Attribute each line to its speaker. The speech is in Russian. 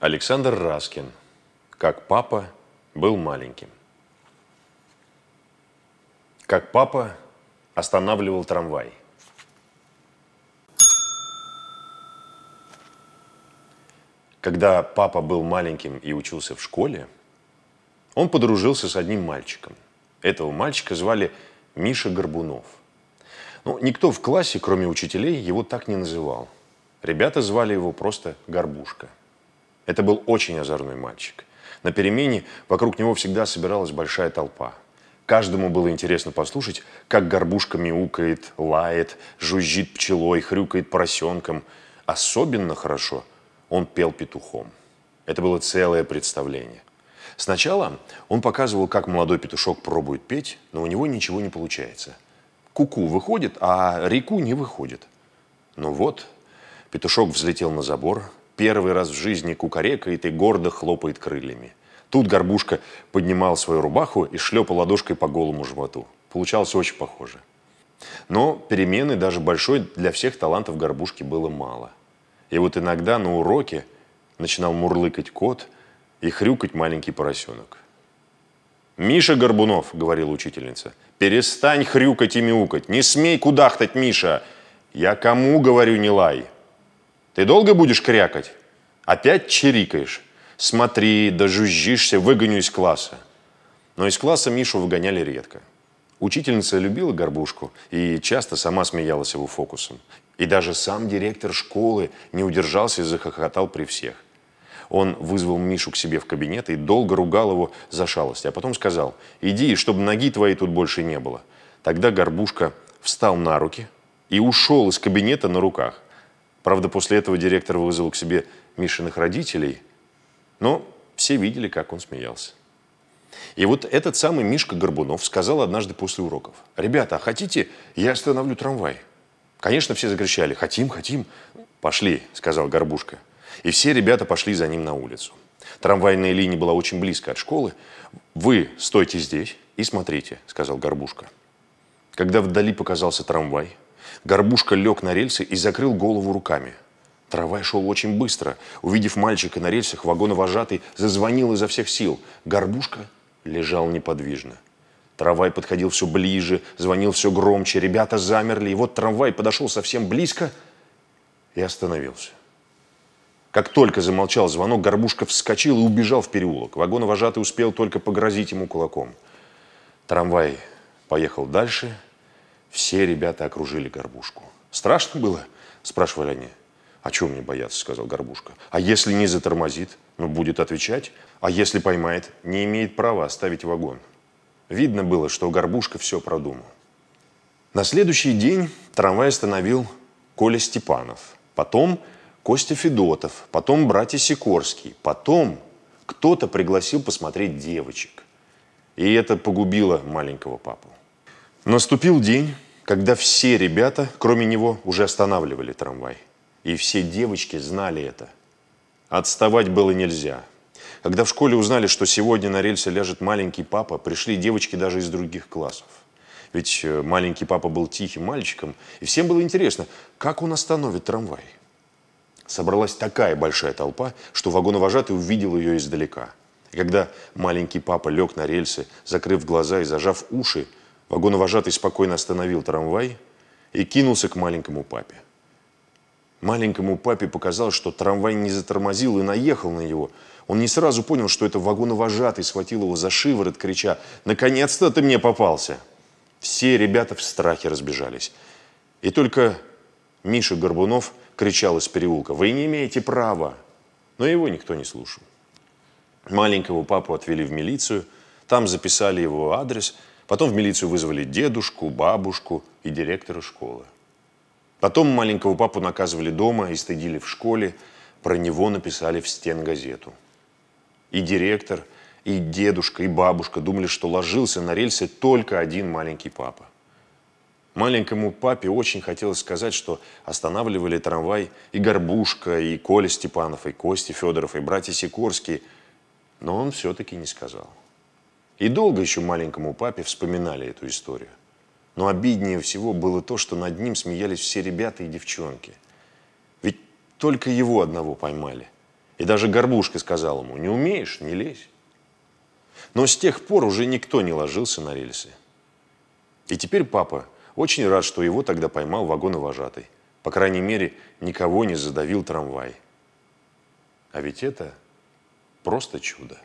Speaker 1: Александр Раскин. Как папа был маленьким. Как папа останавливал трамвай. Когда папа был маленьким и учился в школе, он подружился с одним мальчиком. Этого мальчика звали Миша Горбунов. Ну, никто в классе, кроме учителей, его так не называл. Ребята звали его просто Горбушка. Это был очень озорной мальчик. На перемене вокруг него всегда собиралась большая толпа. Каждому было интересно послушать, как горбушка мяукает, лает, жужжит пчелой, хрюкает поросенком. Особенно хорошо он пел петухом. Это было целое представление. Сначала он показывал, как молодой петушок пробует петь, но у него ничего не получается. Куку -ку выходит, а реку не выходит. Ну вот, петушок взлетел на забор, первый раз в жизни кукарекает и гордо хлопает крыльями. Тут горбушка поднимал свою рубаху и шлепал ладошкой по голому животу. Получалось очень похоже. Но перемены даже большой для всех талантов горбушки было мало. И вот иногда на уроке начинал мурлыкать кот и хрюкать маленький поросенок. «Миша Горбунов», — говорила учительница, — «перестань хрюкать и мяукать, не смей кудахтать, Миша! Я кому говорю не лай? Ты долго будешь крякать? Опять чирикаешь? Смотри, дожужжишься, выгоню из класса». Но из класса Мишу выгоняли редко. Учительница любила горбушку и часто сама смеялась его фокусом. И даже сам директор школы не удержался и захохотал при всех. Он вызвал Мишу к себе в кабинет и долго ругал его за шалость, а потом сказал, иди, чтобы ноги твоей тут больше не было. Тогда Горбушка встал на руки и ушел из кабинета на руках. Правда, после этого директор вызвал к себе Мишиных родителей, но все видели, как он смеялся. И вот этот самый Мишка Горбунов сказал однажды после уроков, «Ребята, а хотите, я остановлю трамвай?» Конечно, все закричали, «Хотим, хотим». «Пошли», — сказал Горбушка. И все ребята пошли за ним на улицу. Трамвайная линия была очень близко от школы. «Вы стойте здесь и смотрите», — сказал Горбушка. Когда вдали показался трамвай, Горбушка лег на рельсы и закрыл голову руками. Трамвай шел очень быстро. Увидев мальчика на рельсах, вагоновожатый зазвонил изо всех сил. Горбушка лежал неподвижно. Трамвай подходил все ближе, звонил все громче. Ребята замерли. И вот трамвай подошел совсем близко и остановился. Как только замолчал звонок, Горбушка вскочил и убежал в переулок. Вагоновожатый успел только погрозить ему кулаком. Трамвай поехал дальше. Все ребята окружили Горбушку. «Страшно было?» – спрашивали они. «А чего мне бояться?» – сказал Горбушка. «А если не затормозит? Ну, будет отвечать. А если поймает? Не имеет права оставить вагон». Видно было, что Горбушка все продумал. На следующий день трамвай остановил Коля Степанов. Потом Костя Федотов, потом братья Сикорский, потом кто-то пригласил посмотреть девочек. И это погубило маленького папу. Наступил день, когда все ребята, кроме него, уже останавливали трамвай. И все девочки знали это. Отставать было нельзя. Когда в школе узнали, что сегодня на рельсе ляжет маленький папа, пришли девочки даже из других классов. Ведь э, маленький папа был тихим мальчиком, и всем было интересно, как он остановит трамвай собралась такая большая толпа, что вагоновожатый увидел ее издалека. И когда маленький папа лег на рельсы, закрыв глаза и зажав уши, вагоновожатый спокойно остановил трамвай и кинулся к маленькому папе. Маленькому папе показалось, что трамвай не затормозил и наехал на него. Он не сразу понял, что это вагоновожатый схватил его за шиворот, крича «Наконец-то ты мне попался!». Все ребята в страхе разбежались. И только Миша Горбунов кричал из переулка. «Вы не имеете права!» Но его никто не слушал. Маленького папу отвели в милицию, там записали его адрес, потом в милицию вызвали дедушку, бабушку и директора школы. Потом маленького папу наказывали дома и стыдили в школе, про него написали в стен газету. И директор, и дедушка, и бабушка думали, что ложился на рельсы только один маленький папа. Маленькому папе очень хотелось сказать, что останавливали трамвай и Горбушка, и Коля Степанов, и Костя Федоров, и братья Сикорские. Но он все-таки не сказал. И долго еще маленькому папе вспоминали эту историю. Но обиднее всего было то, что над ним смеялись все ребята и девчонки. Ведь только его одного поймали. И даже горбушка сказал ему, не умеешь, не лезь. Но с тех пор уже никто не ложился на рельсы. И теперь папа очень рад, что его тогда поймал вагоновожатый. По крайней мере, никого не задавил трамвай. А ведь это просто чудо.